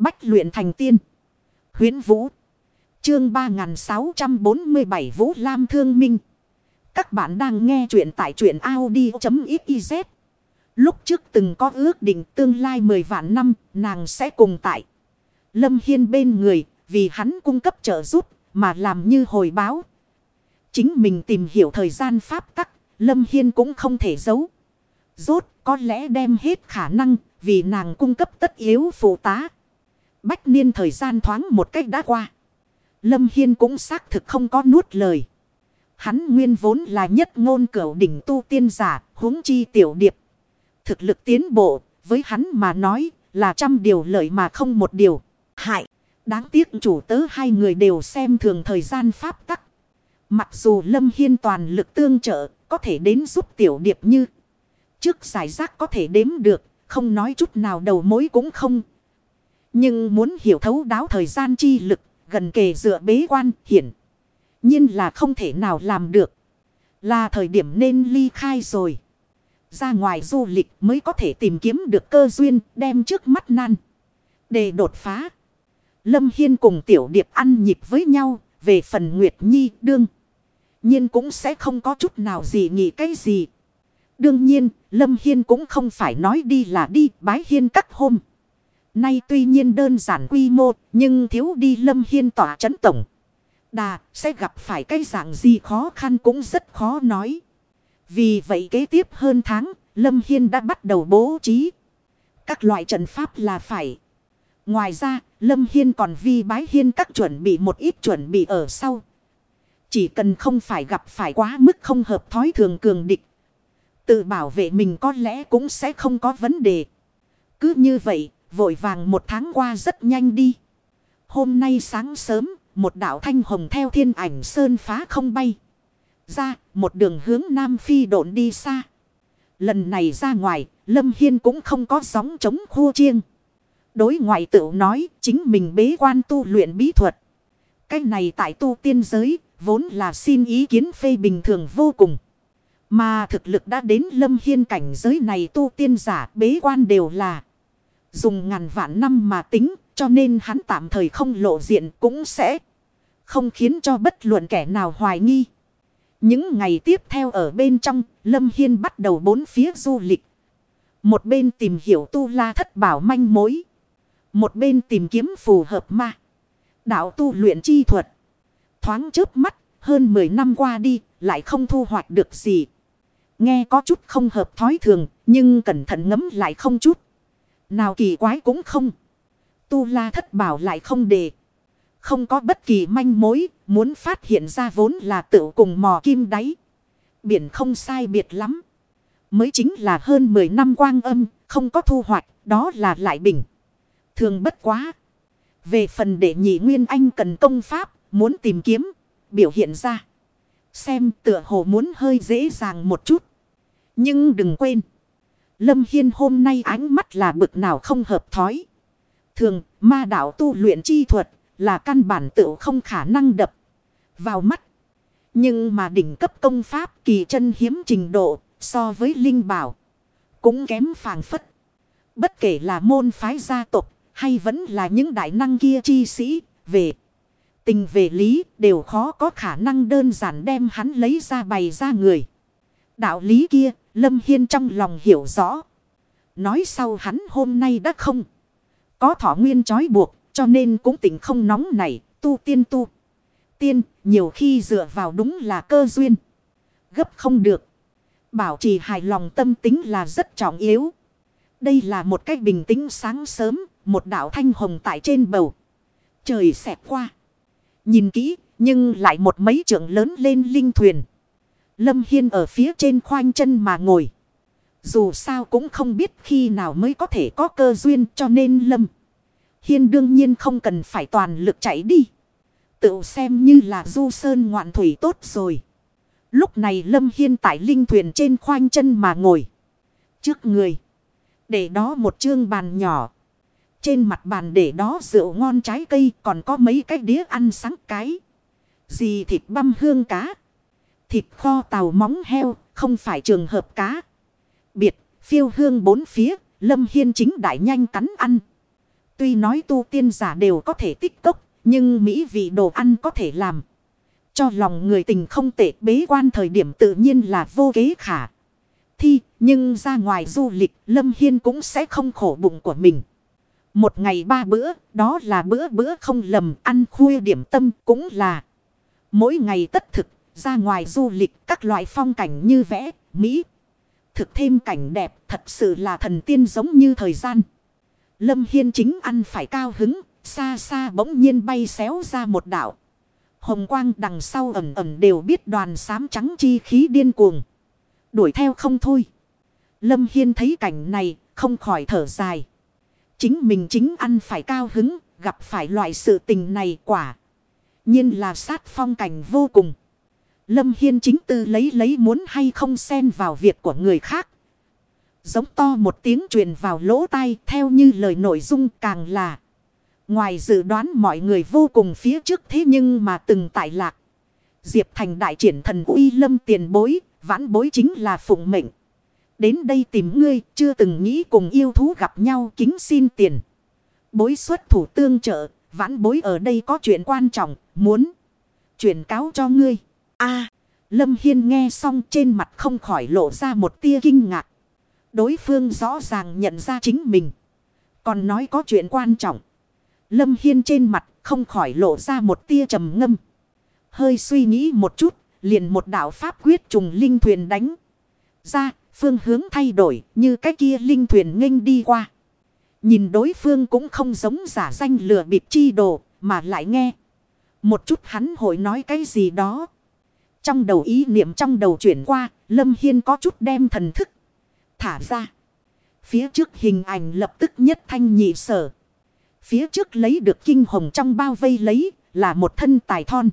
Bách luyện thành tiên. huyễn Vũ. Chương 3647 Vũ Lam Thương Minh. Các bạn đang nghe truyện tại truyện Audi.xyz. Lúc trước từng có ước định tương lai 10 vạn năm nàng sẽ cùng tại. Lâm Hiên bên người vì hắn cung cấp trợ giúp mà làm như hồi báo. Chính mình tìm hiểu thời gian pháp tắc, Lâm Hiên cũng không thể giấu. Rốt có lẽ đem hết khả năng vì nàng cung cấp tất yếu phụ tá. Bách niên thời gian thoáng một cách đã qua. Lâm Hiên cũng xác thực không có nuốt lời. Hắn nguyên vốn là nhất ngôn cửu đỉnh tu tiên giả, huống chi tiểu điệp. Thực lực tiến bộ, với hắn mà nói là trăm điều lợi mà không một điều. Hại, đáng tiếc chủ tớ hai người đều xem thường thời gian pháp tắc. Mặc dù Lâm Hiên toàn lực tương trợ, có thể đến giúp tiểu điệp như. Trước giải rác có thể đếm được, không nói chút nào đầu mối cũng không. Nhưng muốn hiểu thấu đáo thời gian chi lực, gần kề dựa bế quan hiển. nhiên là không thể nào làm được. Là thời điểm nên ly khai rồi. Ra ngoài du lịch mới có thể tìm kiếm được cơ duyên đem trước mắt nan. Để đột phá. Lâm Hiên cùng tiểu điệp ăn nhịp với nhau về phần Nguyệt Nhi đương. nhiên cũng sẽ không có chút nào gì nghĩ cái gì. Đương nhiên, Lâm Hiên cũng không phải nói đi là đi bái hiên các hôm. Nay tuy nhiên đơn giản quy mô, nhưng thiếu đi Lâm Hiên tỏa chấn tổng. Đà, sẽ gặp phải cái dạng gì khó khăn cũng rất khó nói. Vì vậy kế tiếp hơn tháng, Lâm Hiên đã bắt đầu bố trí. Các loại trận pháp là phải. Ngoài ra, Lâm Hiên còn vi bái hiên các chuẩn bị một ít chuẩn bị ở sau. Chỉ cần không phải gặp phải quá mức không hợp thói thường cường địch. Tự bảo vệ mình có lẽ cũng sẽ không có vấn đề. Cứ như vậy, vội vàng một tháng qua rất nhanh đi. Hôm nay sáng sớm, một đạo thanh hồng theo thiên ảnh sơn phá không bay. Ra, một đường hướng Nam Phi độn đi xa. Lần này ra ngoài, Lâm Hiên cũng không có sóng chống khu chiêng. Đối ngoại tự nói chính mình bế quan tu luyện bí thuật. Cái này tại tu tiên giới, vốn là xin ý kiến phê bình thường vô cùng. Mà thực lực đã đến lâm hiên cảnh giới này tu tiên giả bế quan đều là. Dùng ngàn vạn năm mà tính cho nên hắn tạm thời không lộ diện cũng sẽ không khiến cho bất luận kẻ nào hoài nghi. Những ngày tiếp theo ở bên trong, Lâm Hiên bắt đầu bốn phía du lịch. Một bên tìm hiểu tu la thất bảo manh mối. Một bên tìm kiếm phù hợp ma. Đạo tu luyện chi thuật. Thoáng chớp mắt, hơn 10 năm qua đi, lại không thu hoạch được gì. Nghe có chút không hợp thói thường, nhưng cẩn thận ngấm lại không chút. Nào kỳ quái cũng không. Tu la thất bảo lại không đề. Không có bất kỳ manh mối, muốn phát hiện ra vốn là tự cùng mò kim đáy. Biển không sai biệt lắm. Mới chính là hơn 10 năm quang âm, không có thu hoạch, đó là lại bình. Thường bất quá. Về phần để nhị nguyên anh cần công pháp, muốn tìm kiếm, biểu hiện ra. Xem tựa hồ muốn hơi dễ dàng một chút. Nhưng đừng quên. Lâm Hiên hôm nay ánh mắt là bực nào không hợp thói. Thường, ma đạo tu luyện chi thuật là căn bản tự không khả năng đập vào mắt. Nhưng mà đỉnh cấp công pháp kỳ chân hiếm trình độ so với linh bảo cũng kém phàng phất. Bất kể là môn phái gia tộc hay vẫn là những đại năng kia chi sĩ về tình về lý đều khó có khả năng đơn giản đem hắn lấy ra bày ra người. Đạo lý kia Lâm Hiên trong lòng hiểu rõ. Nói sau hắn hôm nay đã không. Có thọ nguyên trói buộc. Cho nên cũng tỉnh không nóng này. Tu tiên tu. Tiên, nhiều khi dựa vào đúng là cơ duyên. Gấp không được. Bảo trì hài lòng tâm tính là rất trọng yếu. Đây là một cách bình tĩnh sáng sớm. Một đạo thanh hồng tại trên bầu. Trời xẹp qua. Nhìn kỹ, nhưng lại một mấy trượng lớn lên linh thuyền. Lâm Hiên ở phía trên khoanh chân mà ngồi. Dù sao cũng không biết khi nào mới có thể có cơ duyên cho nên Lâm. Hiên đương nhiên không cần phải toàn lực chạy đi. Tự xem như là du sơn ngoạn thủy tốt rồi. Lúc này Lâm Hiên tại linh thuyền trên khoanh chân mà ngồi. Trước người. Để đó một chương bàn nhỏ. Trên mặt bàn để đó rượu ngon trái cây còn có mấy cái đĩa ăn sáng cái. Gì thịt băm hương cá. Thịt kho tàu móng heo, không phải trường hợp cá. Biệt, phiêu hương bốn phía, Lâm Hiên chính đại nhanh cắn ăn. Tuy nói tu tiên giả đều có thể tích cốc, nhưng mỹ vị đồ ăn có thể làm. Cho lòng người tình không tệ bế quan thời điểm tự nhiên là vô kế khả. Thi, nhưng ra ngoài du lịch, Lâm Hiên cũng sẽ không khổ bụng của mình. Một ngày ba bữa, đó là bữa bữa không lầm, ăn khuya điểm tâm cũng là. Mỗi ngày tất thực, ra ngoài du lịch các loại phong cảnh như vẽ, Mỹ. Thực thêm cảnh đẹp, thật sự là thần tiên giống như thời gian. Lâm Hiên chính ăn phải cao hứng, xa xa bỗng nhiên bay xéo ra một đảo. Hồng quang đằng sau ẩm ẩm đều biết đoàn xám trắng chi khí điên cuồng. Đuổi theo không thôi. Lâm Hiên thấy cảnh này, không khỏi thở dài. Chính mình chính ăn phải cao hứng, gặp phải loại sự tình này quả. nhiên là sát phong cảnh vô cùng. Lâm Hiên chính tư lấy lấy muốn hay không xen vào việc của người khác. Giống to một tiếng truyền vào lỗ tai theo như lời nội dung càng là. Ngoài dự đoán mọi người vô cùng phía trước thế nhưng mà từng tại lạc. Diệp Thành đại triển thần uy lâm tiền bối, vãn bối chính là phụng mệnh. Đến đây tìm ngươi, chưa từng nghĩ cùng yêu thú gặp nhau kính xin tiền. Bối xuất thủ tương trợ, vãn bối ở đây có chuyện quan trọng, muốn chuyển cáo cho ngươi a Lâm Hiên nghe xong trên mặt không khỏi lộ ra một tia kinh ngạc. Đối phương rõ ràng nhận ra chính mình. Còn nói có chuyện quan trọng. Lâm Hiên trên mặt không khỏi lộ ra một tia trầm ngâm. Hơi suy nghĩ một chút, liền một đạo pháp quyết trùng linh thuyền đánh. Ra, phương hướng thay đổi như cái kia linh thuyền nghênh đi qua. Nhìn đối phương cũng không giống giả danh lừa bịp chi đồ, mà lại nghe. Một chút hắn hội nói cái gì đó. Trong đầu ý niệm trong đầu chuyển qua, Lâm Hiên có chút đem thần thức. Thả ra. Phía trước hình ảnh lập tức nhất thanh nhị sở. Phía trước lấy được kinh hồng trong bao vây lấy là một thân tài thon.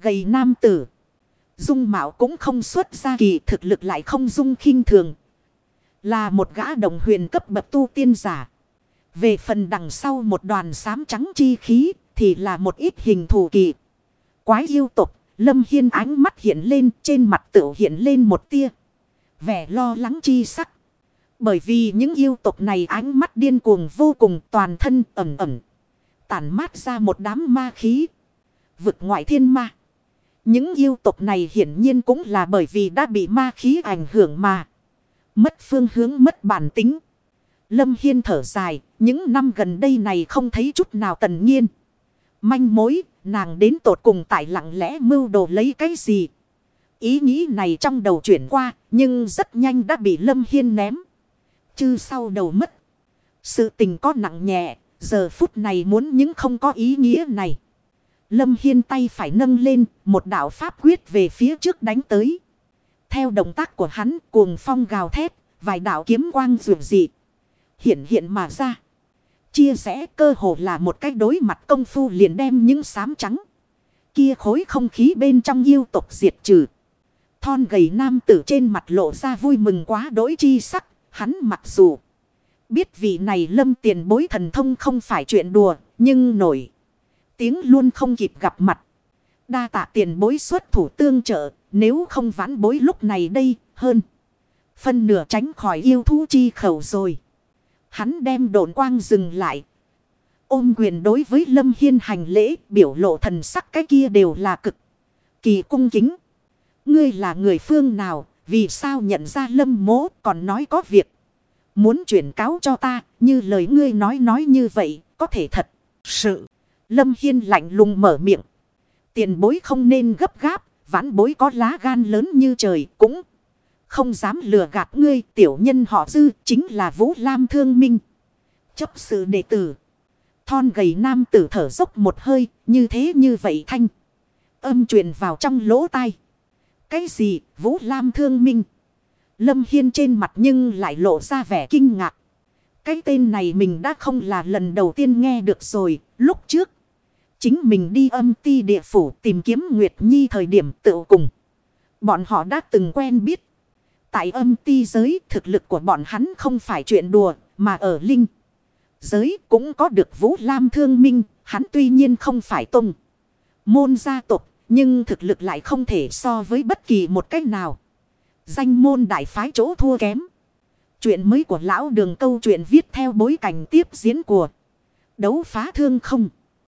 Gầy nam tử. Dung mạo cũng không xuất ra kỳ thực lực lại không dung khinh thường. Là một gã đồng huyền cấp bậc tu tiên giả. Về phần đằng sau một đoàn xám trắng chi khí thì là một ít hình thù kỳ. Quái yêu tục, Lâm Hiên ánh mắt hiện lên, trên mặt tự hiện lên một tia. Vẻ lo lắng chi sắc. Bởi vì những yêu tộc này ánh mắt điên cuồng vô cùng, toàn thân ẩm ẩm. Tản mát ra một đám ma khí. Vực ngoại thiên ma. Những yêu tộc này hiển nhiên cũng là bởi vì đã bị ma khí ảnh hưởng mà. Mất phương hướng, mất bản tính. Lâm Hiên thở dài. Những năm gần đây này không thấy chút nào tần nhiên. Manh mối. Nàng đến tột cùng tại lặng lẽ mưu đồ lấy cái gì. Ý nghĩ này trong đầu chuyển qua. Nhưng rất nhanh đã bị Lâm Hiên ném. Chứ sau đầu mất. Sự tình có nặng nhẹ. Giờ phút này muốn những không có ý nghĩa này. Lâm Hiên tay phải nâng lên, một đạo pháp quyết về phía trước đánh tới. Theo động tác của hắn, cuồng phong gào thét, vài đạo kiếm quang rượu dị. Hiện hiện mà ra. Chia sẻ cơ hồ là một cách đối mặt công phu liền đem những sám trắng. Kia khối không khí bên trong yêu tục diệt trừ. Thon gầy nam tử trên mặt lộ ra vui mừng quá đối chi sắc. Hắn mặc dù biết vị này lâm tiền bối thần thông không phải chuyện đùa, nhưng nổi tiếng luôn không kịp gặp mặt. Đa tạ tiền bối xuất thủ tương trợ, nếu không vãn bối lúc này đây, hơn. Phân nửa tránh khỏi yêu thú chi khẩu rồi. Hắn đem độn quang dừng lại. Ôm quyền đối với Lâm Hiên hành lễ, biểu lộ thần sắc cái kia đều là cực. Kỳ cung kính. Ngươi là người phương nào, vì sao nhận ra Lâm mố còn nói có việc. Muốn chuyển cáo cho ta, như lời ngươi nói nói như vậy, có thể thật. Sự. Lâm Hiên lạnh lùng mở miệng. Tiền bối không nên gấp gáp, vãn bối có lá gan lớn như trời cũng không dám lừa gạt ngươi. Tiểu nhân họ dư chính là Vũ Lam Thương Minh. Chấp sự đệ tử. Thon gầy nam tử thở dốc một hơi, như thế như vậy thanh. Âm truyền vào trong lỗ tai. Cái gì, Vũ Lam Thương Minh? Lâm Hiên trên mặt nhưng lại lộ ra vẻ kinh ngạc. Cái tên này mình đã không là lần đầu tiên nghe được rồi, lúc trước. Chính mình đi âm ti địa phủ tìm kiếm Nguyệt Nhi thời điểm tự cùng. Bọn họ đã từng quen biết. Tại âm ti giới, thực lực của bọn hắn không phải chuyện đùa, mà ở linh. Giới cũng có được Vũ Lam thương minh. Hắn tuy nhiên không phải tung. Môn gia tộc, nhưng thực lực lại không thể so với bất kỳ một cách nào. Danh môn đại phái chỗ thua kém. Chuyện mới của lão đường câu chuyện viết theo bối cảnh tiếp diễn của Đấu phá thương không.